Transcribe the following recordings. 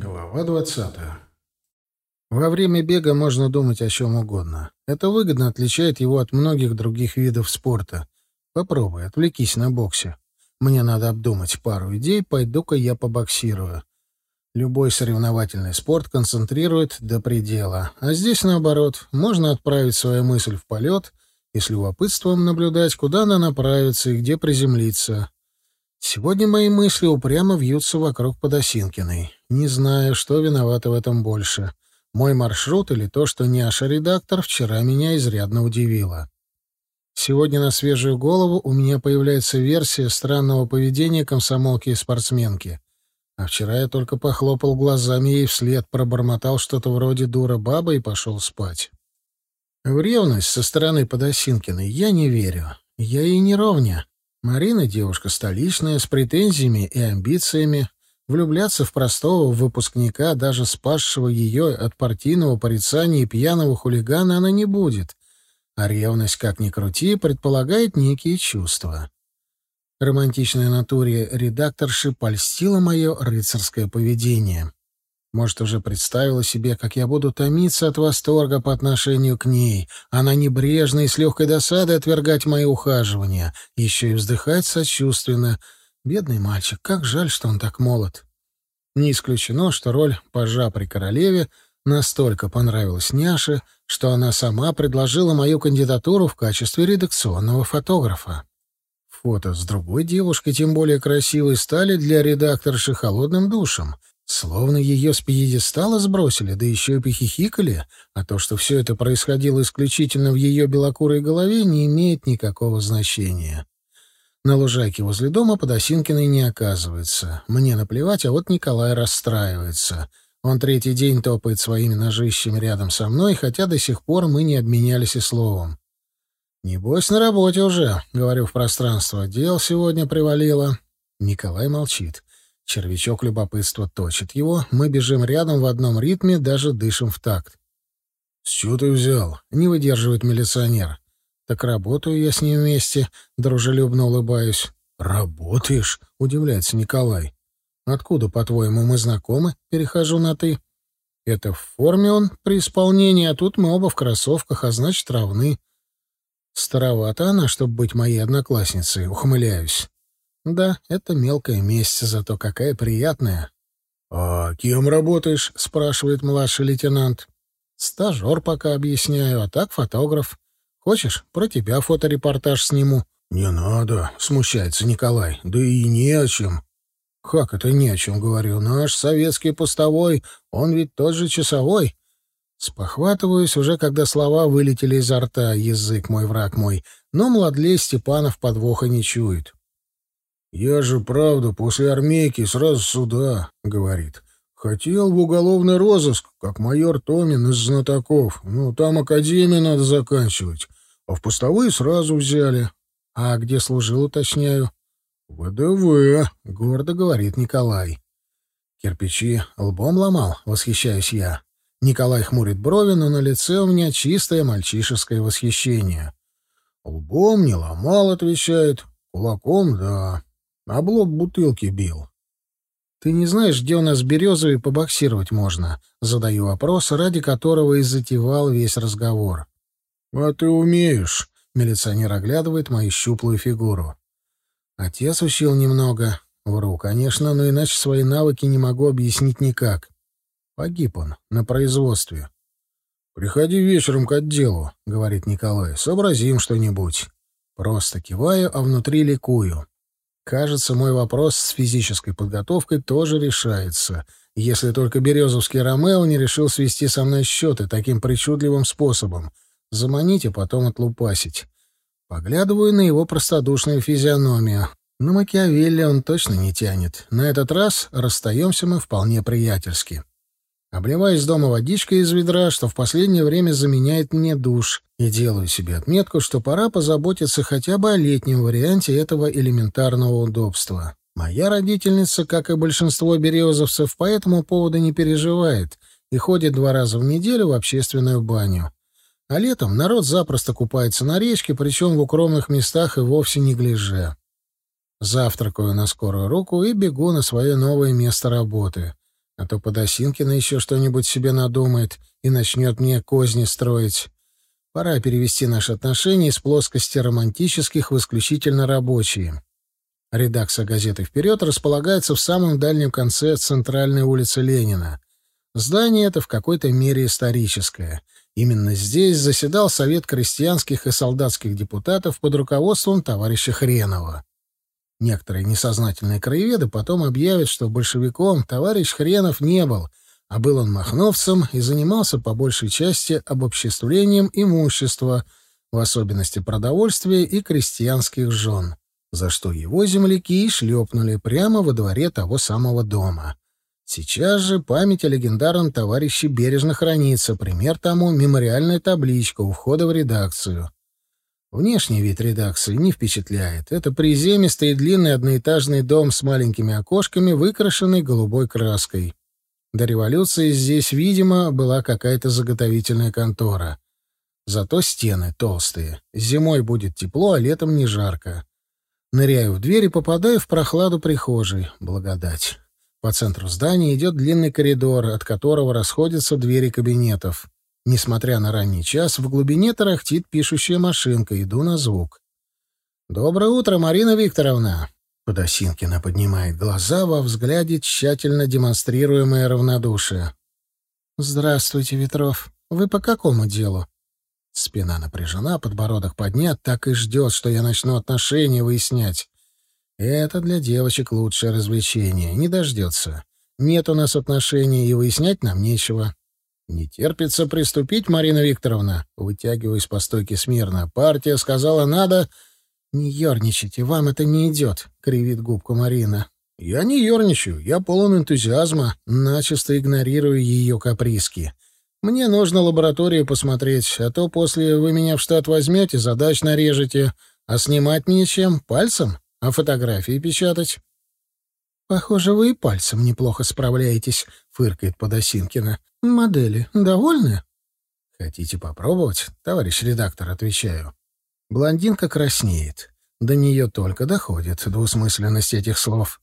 Глава двадцатая. Во время бега можно думать о чем угодно. Это выгодно отличает его от многих других видов спорта. Попробуй, отвлекись на боксе. Мне надо обдумать пару идей, пойду-ка я побоксирую. Любой соревновательный спорт концентрирует до предела. А здесь, наоборот, можно отправить свою мысль в полет и с любопытством наблюдать, куда она направится и где приземлиться. Сегодня мои мысли упрямо вьются вокруг Подосинкиной. Не знаю, что виновато в этом больше. Мой маршрут или то, что Няша-редактор вчера меня изрядно удивило. Сегодня на свежую голову у меня появляется версия странного поведения комсомолки и спортсменки. А вчера я только похлопал глазами ей вслед, пробормотал что-то вроде «дура баба» и пошел спать. В ревность со стороны Подосинкиной я не верю. Я ей не ровня. Марина девушка столичная, с претензиями и амбициями. Влюбляться в простого выпускника, даже спасшего ее от партийного порицания и пьяного хулигана, она не будет. А ревность, как ни крути, предполагает некие чувства. Романтичной натуре редакторши польстило мое рыцарское поведение. Может, уже представила себе, как я буду томиться от восторга по отношению к ней. Она небрежно и с легкой досадой отвергать мои ухаживания, еще и вздыхать сочувственно. Бедный мальчик, как жаль, что он так молод. Не исключено, что роль пажа при королеве настолько понравилась Няше, что она сама предложила мою кандидатуру в качестве редакционного фотографа. Фото с другой девушкой, тем более красивой, стали для редакторши холодным душем — Словно ее с пьедестала сбросили, да еще и похихикали, а то, что все это происходило исключительно в ее белокурой голове, не имеет никакого значения. На лужайке возле дома Подосинкиной не оказывается. Мне наплевать, а вот Николай расстраивается. Он третий день топает своими ножищами рядом со мной, хотя до сих пор мы не обменялись и словом. «Небось, на работе уже», — говорю в пространство. «Дел сегодня привалило». Николай молчит. Червячок любопытства точит его. Мы бежим рядом в одном ритме, даже дышим в такт. «С чего ты взял?» — не выдерживает милиционер. «Так работаю я с ним вместе», — дружелюбно улыбаюсь. «Работаешь?» — удивляется Николай. «Откуда, по-твоему, мы знакомы?» — перехожу на «ты». «Это в форме он при исполнении, а тут мы оба в кроссовках, а значит, равны». «Старовата она, чтобы быть моей одноклассницей», — ухмыляюсь. Да, это мелкая месть, зато какая приятная. — А кем работаешь? — спрашивает младший лейтенант. — Стажер пока объясняю, а так фотограф. Хочешь, про тебя фоторепортаж сниму? — Не надо, — смущается Николай. — Да и не о чем. — Как это не о чем, говорю? Наш советский постовой, он ведь тот же часовой. Спохватываюсь уже, когда слова вылетели изо рта, язык мой, враг мой, но младлей Степанов подвоха не чует. «Я же, правда, после армейки сразу сюда», — говорит. «Хотел в уголовный розыск, как майор Томин из знатоков. Ну, там академию надо заканчивать. А в постовые сразу взяли. А где служил, уточняю?» «ВДВ», — гордо говорит Николай. «Кирпичи лбом ломал», — восхищаюсь я. Николай хмурит брови, но на лице у меня чистое мальчишеское восхищение. «Лбом не ломал», — отвечает. «Кулаком — да». Облоб бутылки бил. «Ты не знаешь, где у нас березовый побоксировать можно?» Задаю вопрос, ради которого и затевал весь разговор. «А ты умеешь?» — милиционер оглядывает мою щуплую фигуру. Отец учил немного. Вру, конечно, но иначе свои навыки не могу объяснить никак. Погиб он на производстве. «Приходи вечером к отделу», — говорит Николай. «Сообразим что-нибудь». Просто киваю, а внутри ликую. Кажется, мой вопрос с физической подготовкой тоже решается, если только Березовский Ромео не решил свести со мной счеты таким причудливым способом — заманить и потом отлупасить. Поглядываю на его простодушную физиономию. На Макиавелли он точно не тянет. На этот раз расстаемся мы вполне приятельски. Обливаюсь дома водичкой из ведра, что в последнее время заменяет мне душ, и делаю себе отметку, что пора позаботиться хотя бы о летнем варианте этого элементарного удобства. Моя родительница, как и большинство березовцев, по этому поводу не переживает и ходит два раза в неделю в общественную баню. А летом народ запросто купается на речке, причем в укромных местах и вовсе не гляже. Завтракаю на скорую руку и бегу на свое новое место работы. А то Подосинкина еще что-нибудь себе надумает и начнет мне козни строить. Пора перевести наши отношения из плоскости романтических в исключительно рабочие. Редакция газеты «Вперед» располагается в самом дальнем конце центральной улицы Ленина. Здание это в какой-то мере историческое. Именно здесь заседал Совет крестьянских и солдатских депутатов под руководством товарища Хренова. Некоторые несознательные краеведы потом объявят, что большевиком товарищ Хренов не был, а был он махновцем и занимался по большей части обобществлением имущества, в особенности продовольствия и крестьянских жен, за что его земляки и шлепнули прямо во дворе того самого дома. Сейчас же память о легендарном товарище бережно хранится, пример тому — мемориальная табличка у входа в редакцию. Внешний вид редакции не впечатляет. Это приземистый и длинный одноэтажный дом с маленькими окошками, выкрашенный голубой краской. До революции здесь, видимо, была какая-то заготовительная контора. Зато стены толстые. Зимой будет тепло, а летом не жарко. Ныряю в дверь и попадаю в прохладу прихожей. Благодать. По центру здания идет длинный коридор, от которого расходятся двери кабинетов. Несмотря на ранний час, в глубине тарахтит пишущая машинка. Иду на звук. «Доброе утро, Марина Викторовна!» Подосинкина поднимает глаза во взгляде, тщательно демонстрируемое равнодушие. «Здравствуйте, Ветров. Вы по какому делу?» Спина напряжена, подбородок поднят, так и ждет, что я начну отношения выяснять. Это для девочек лучшее развлечение. Не дождется. Нет у нас отношений, и выяснять нам нечего. «Не терпится приступить, Марина Викторовна», — вытягиваясь по стойке смирно. «Партия сказала, надо...» «Не ерничайте, вам это не идет», — кривит губку Марина. «Я не ерничаю, я полон энтузиазма, начисто игнорирую ее каприски. Мне нужно лабораторию посмотреть, а то после вы меня в штат возьмете, задач нарежете. А снимать мне чем? Пальцем? А фотографии печатать?» «Похоже, вы и пальцем неплохо справляетесь», — фыркает Подосинкина. «Модели довольны?» «Хотите попробовать?» — товарищ редактор, отвечаю. Блондинка краснеет. До нее только доходит двусмысленность этих слов.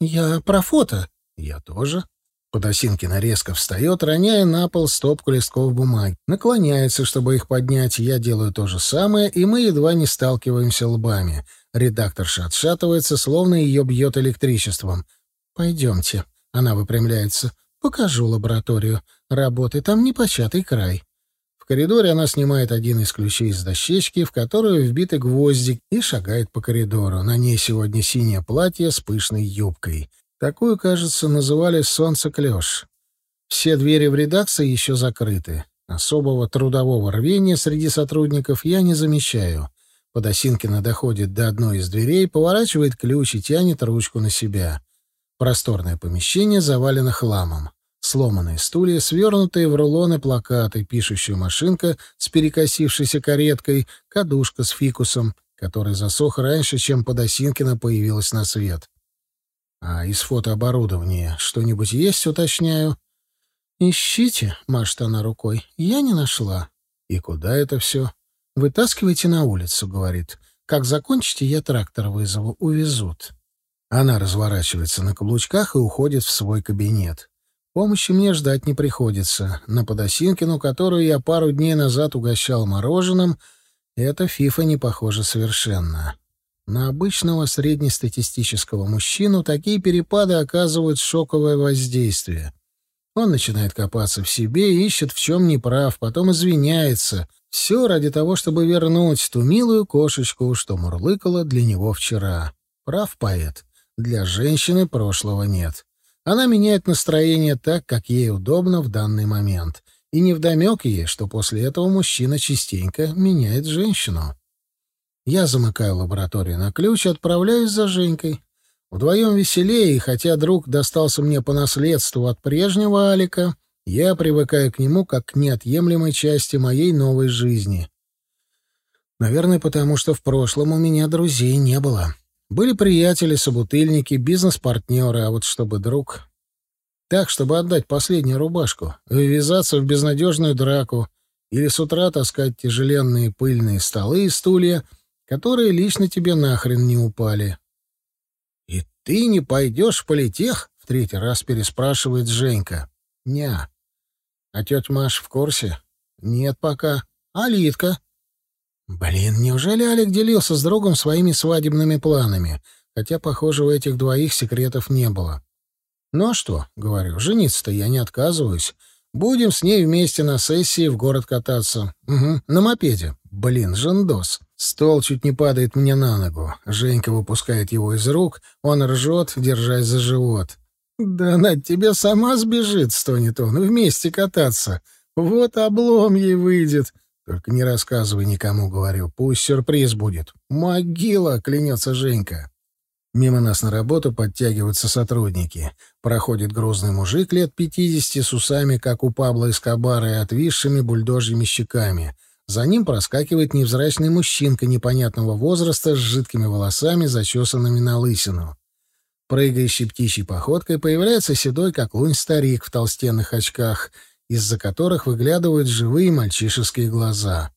«Я про фото». «Я тоже». Подосинкина резко встает, роняя на пол стопку листков бумаги. Наклоняется, чтобы их поднять. Я делаю то же самое, и мы едва не сталкиваемся лбами. Редакторша отшатывается, словно ее бьет электричеством. «Пойдемте». Она выпрямляется. «Покажу лабораторию. Работы там непочатый край». В коридоре она снимает один из ключей из дощечки, в которую вбиты гвозди, и шагает по коридору. На ней сегодня синее платье с пышной юбкой. Такую, кажется, называли «солнце-клёш». Все двери в редакции еще закрыты. Особого трудового рвения среди сотрудников я не замечаю. Подосинкина доходит до одной из дверей, поворачивает ключ и тянет ручку на себя. Просторное помещение завалено хламом. Сломанные стулья, свернутые в рулоны плакаты, пишущая машинка с перекосившейся кареткой, кадушка с фикусом, который засох раньше, чем Подосинкина появилась на свет. А из фотооборудования что-нибудь есть, уточняю? «Ищите», — машет она рукой. «Я не нашла». «И куда это все?» «Вытаскивайте на улицу», — говорит. «Как закончите, я трактор вызову. Увезут». Она разворачивается на каблучках и уходит в свой кабинет. Помощи мне ждать не приходится. На Подосинкину, которую я пару дней назад угощал мороженым, эта фифа не похожа совершенно. На обычного среднестатистического мужчину такие перепады оказывают шоковое воздействие. Он начинает копаться в себе, ищет, в чем не прав, потом извиняется. Все ради того, чтобы вернуть ту милую кошечку, что мурлыкала для него вчера. Прав поэт. Для женщины прошлого нет. Она меняет настроение так, как ей удобно в данный момент. И невдомек ей, что после этого мужчина частенько меняет женщину. Я замыкаю лабораторию на ключ и отправляюсь за Женькой. Вдвоем веселее, и хотя друг достался мне по наследству от прежнего Алика, я привыкаю к нему как к неотъемлемой части моей новой жизни. Наверное, потому что в прошлом у меня друзей не было. Были приятели, собутыльники, бизнес-партнеры, а вот чтобы друг... Так, чтобы отдать последнюю рубашку, ввязаться в безнадежную драку или с утра таскать тяжеленные пыльные столы и стулья — которые лично тебе нахрен не упали. — И ты не пойдешь в политех? — В третий раз переспрашивает Женька. «Ня». «А тетя Маш в курсе?» «Нет пока». «А Литка?» Блин, неужели Алик делился с другом своими свадебными планами? Хотя, похоже, у этих двоих секретов не было. «Ну а что?» — говорю. «Жениться-то я не отказываюсь. Будем с ней вместе на сессии в город кататься. Угу, на мопеде. Блин, жендос. Стол чуть не падает мне на ногу. Женька выпускает его из рук. Он ржет, держась за живот. «Да она тебе сама сбежит», — стонет он, — «вместе кататься. Вот облом ей выйдет. Только не рассказывай никому, говорю. Пусть сюрприз будет. Могила, клянется Женька. Мимо нас на работу подтягиваются сотрудники. Проходит грузный мужик лет пятидесяти с усами, как у Пабло Эскобара, и отвисшими бульдожьими щеками. За ним проскакивает невзрачный мужчинка непонятного возраста с жидкими волосами, зачесанными на лысину. Прыгающей птичьей походкой появляется седой, как лунь, старик в толстенных очках, из-за которых выглядывают живые мальчишеские глаза.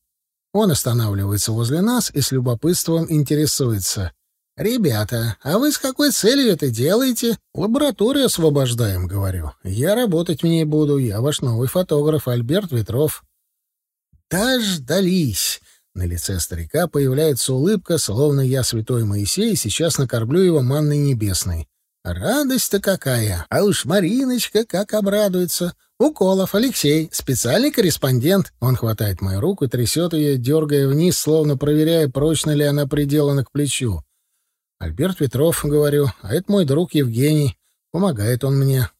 Он останавливается возле нас и с любопытством интересуется. «Ребята, а вы с какой целью это делаете?» «Лабораторию освобождаем», — говорю. «Я работать в ней буду. Я ваш новый фотограф Альберт Ветров». «Дождались!» На лице старика появляется улыбка, словно я святой Моисей, и сейчас накорблю его манной небесной. Радость-то какая! А уж Мариночка как обрадуется! Уколов Алексей, специальный корреспондент. Он хватает мою руку и трясет ее, дергая вниз, словно проверяя, прочно ли она приделана к плечу. Альберт Петров, говорю, а это мой друг Евгений. Помогает он мне.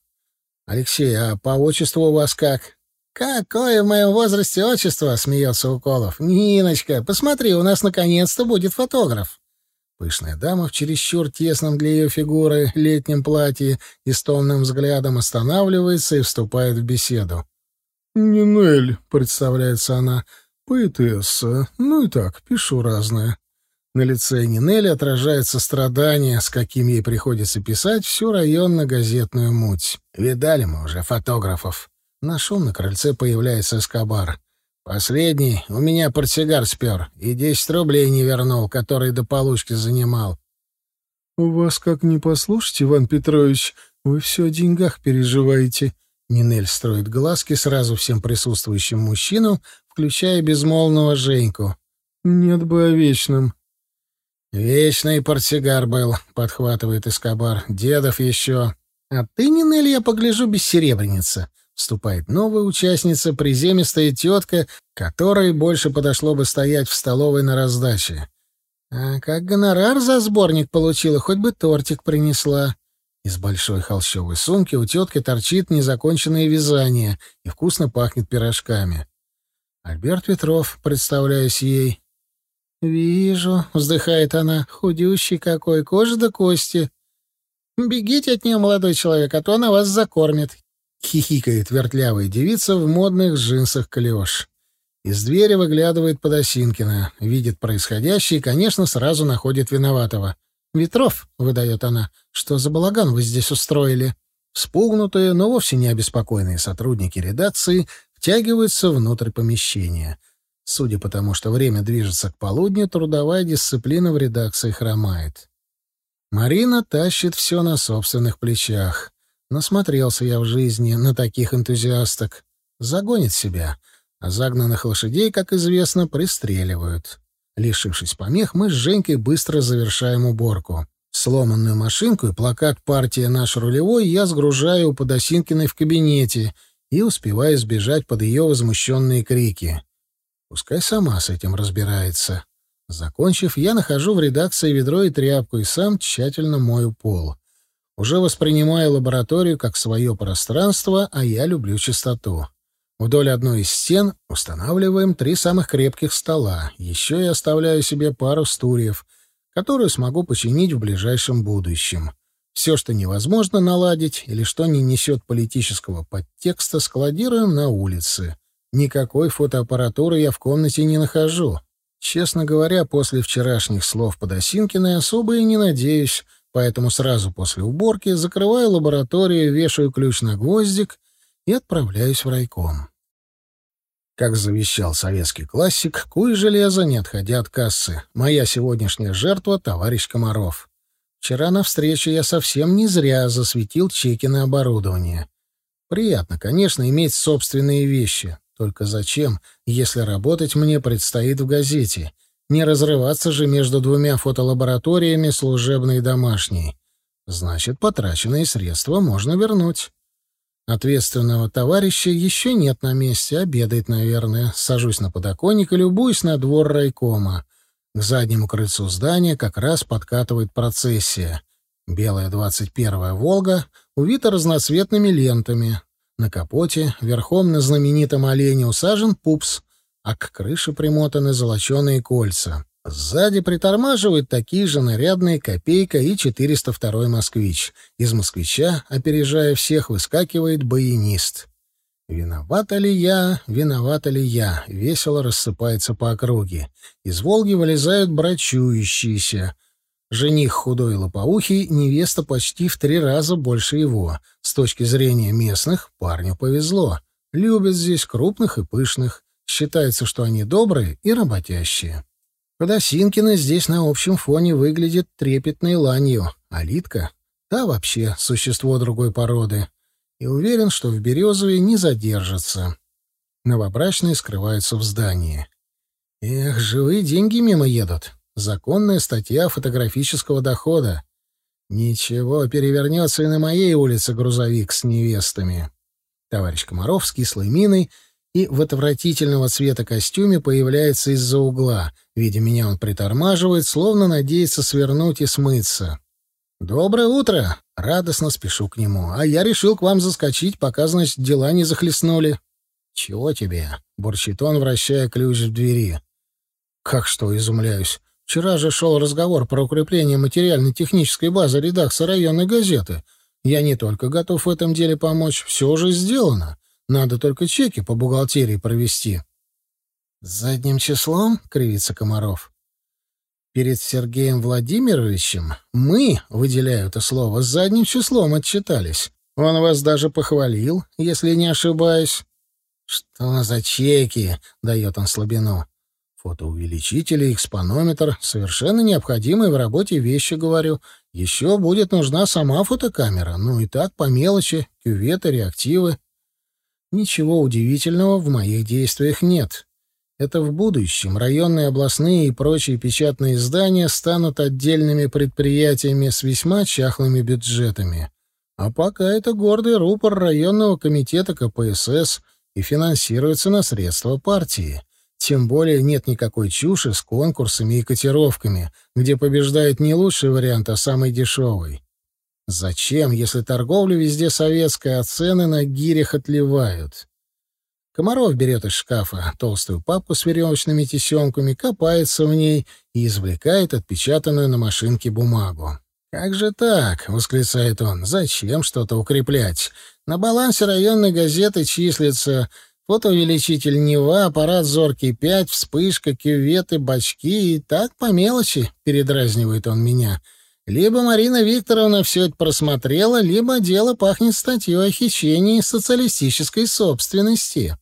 Алексей, а по отчеству у вас как? «Какое в моем возрасте отчество?» — смеется Уколов. «Ниночка, посмотри, у нас наконец-то будет фотограф». Пышная дама в чересчур тесном для ее фигуры летнем платье и с томным взглядом останавливается и вступает в беседу. «Нинель», — представляется она, — «поэтесса. Ну и так, пишу разное». На лице Нинели отражается страдание, с каким ей приходится писать всю районно-газетную муть. Видали мы уже фотографов. На шум на крыльце появляется Эскобар. «Последний у меня портсигар спер и десять рублей не вернул, который до получки занимал». «У вас как не послушать, Иван Петрович, вы все о деньгах переживаете». Нинель строит глазки сразу всем присутствующим мужчинам, включая безмолвного Женьку. «Нет бы о вечном». «Вечный портсигар был», — подхватывает Эскобар. «Дедов еще». «А ты, Нинель, я погляжу, бессеребреница. Вступает новая участница, приземистая тетка, которой больше подошло бы стоять в столовой на раздаче. А как гонорар за сборник получила, хоть бы тортик принесла. Из большой холщовой сумки у тетки торчит незаконченное вязание и вкусно пахнет пирожками. Альберт Петров, представляюсь ей. «Вижу», — вздыхает она, — «худющий какой, кожа до кости». «Бегите от нее, молодой человек, а то она вас закормит. Хихикает вертлявая девица в модных джинсах клеш. Из двери выглядывает Подосинкина, видит происходящее и, конечно, сразу находит виноватого. «Ветров», — выдает она, — «что за балаган вы здесь устроили?» Спугнутые, но вовсе не обеспокоенные сотрудники редакции втягиваются внутрь помещения. Судя по тому, что время движется к полудню, трудовая дисциплина в редакции хромает. Марина тащит все на собственных плечах. Насмотрелся я в жизни на таких энтузиасток. Загонит себя. А загнанных лошадей, как известно, пристреливают. Лишившись помех, мы с Женькой быстро завершаем уборку. Сломанную машинку и плакат «Партия наш рулевой» я сгружаю у Подосинкиной в кабинете и успеваю сбежать под ее возмущенные крики. Пускай сама с этим разбирается. Закончив, я нахожу в редакции ведро и тряпку и сам тщательно мою пол уже воспринимая лабораторию как свое пространство, а я люблю чистоту. Вдоль одной из стен устанавливаем три самых крепких стола. Еще я оставляю себе пару стульев, которые смогу починить в ближайшем будущем. Все, что невозможно наладить или что не несет политического подтекста, складируем на улице. Никакой фотоаппаратуры я в комнате не нахожу. Честно говоря, после вчерашних слов Подосинкиной особо и не надеюсь, Поэтому сразу после уборки закрываю лабораторию, вешаю ключ на гвоздик и отправляюсь в райком. Как завещал советский классик, куй железо, не отходя от кассы. Моя сегодняшняя жертва — товарищ Комаров. Вчера на встрече я совсем не зря засветил чеки на оборудование. Приятно, конечно, иметь собственные вещи. Только зачем, если работать мне предстоит в газете? Не разрываться же между двумя фотолабораториями, служебной и домашней. Значит, потраченные средства можно вернуть. Ответственного товарища еще нет на месте, обедает, наверное. Сажусь на подоконник и любуюсь на двор райкома. К заднему крыльцу здания как раз подкатывает процессия. Белая двадцать первая «Волга» увита разноцветными лентами. На капоте, верхом на знаменитом олене усажен пупс, а к крыше примотаны золоченые кольца. Сзади притормаживают такие же нарядные «Копейка» и 402-й «Москвич». Из «Москвича», опережая всех, выскакивает баянист. «Виновата ли я? Виновата ли я?» Весело рассыпается по округе. Из «Волги» вылезают брачующиеся. Жених худой лопоухий, невеста почти в три раза больше его. С точки зрения местных, парню повезло. Любят здесь крупных и пышных. Считается, что они добрые и работящие. Подосинкина здесь на общем фоне выглядит трепетной ланью, а Литка — та вообще существо другой породы. И уверен, что в Березове не задержится. Новобрачные скрываются в здании. Эх, живые деньги мимо едут. Законная статья фотографического дохода. Ничего, перевернется и на моей улице грузовик с невестами. Товарищ Комаров с кислой миной — и в отвратительного цвета костюме появляется из-за угла. Видя меня, он притормаживает, словно надеется свернуть и смыться. «Доброе утро!» — радостно спешу к нему. «А я решил к вам заскочить, пока, значит, дела не захлестнули». «Чего тебе?» — бурчит он, вращая ключ в двери. «Как что?» — изумляюсь. «Вчера же шел разговор про укрепление материально-технической базы редакции районной газеты. Я не только готов в этом деле помочь, все уже сделано. Надо только чеки по бухгалтерии провести. Задним числом, кривится Комаров. Перед Сергеем Владимировичем мы, выделяю это слово, задним числом отчитались. Он вас даже похвалил, если не ошибаюсь. Что за чеки? дает он слабину. Фотоувеличители, экспонометр — совершенно необходимые в работе вещи, говорю. Еще будет нужна сама фотокамера. Ну и так, по мелочи, кюветы, реактивы. Ничего удивительного в моих действиях нет. Это в будущем районные, областные и прочие печатные издания станут отдельными предприятиями с весьма чахлыми бюджетами. А пока это гордый рупор районного комитета КПСС и финансируется на средства партии. Тем более нет никакой чуши с конкурсами и котировками, где побеждает не лучший вариант, а самый дешевый. Зачем, если торговля везде советская, а цены на гирях отливают? Комаров берет из шкафа толстую папку с веревочными тесемками, копается в ней и извлекает отпечатанную на машинке бумагу. «Как же так?» — восклицает он. «Зачем что-то укреплять? На балансе районной газеты числится фотоувеличитель Нева, аппарат Зоркий-5, вспышка, кюветы, бачки и так по мелочи», — передразнивает он меня. — либо Марина Викторовна все это просмотрела, либо дело пахнет статьей о хищении социалистической собственности.